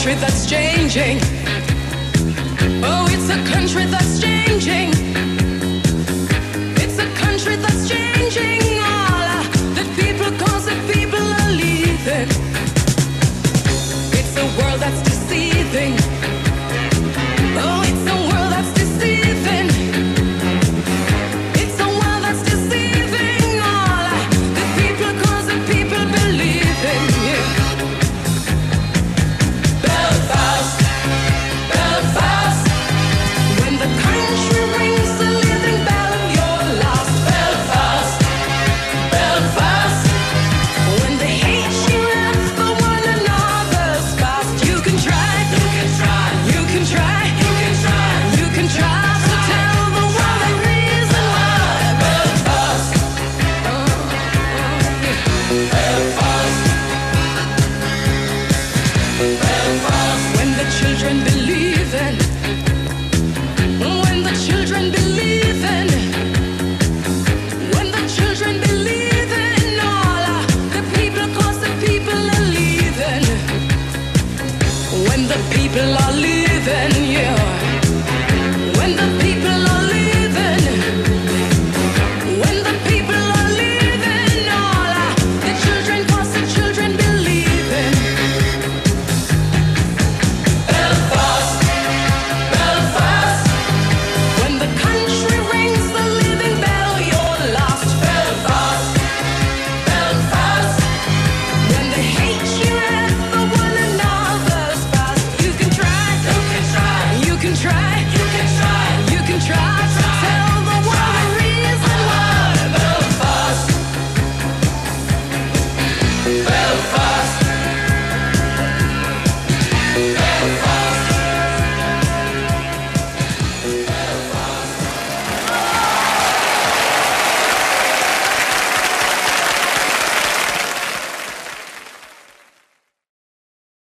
country that's changing. Oh, it's a country that's changing. the people are living.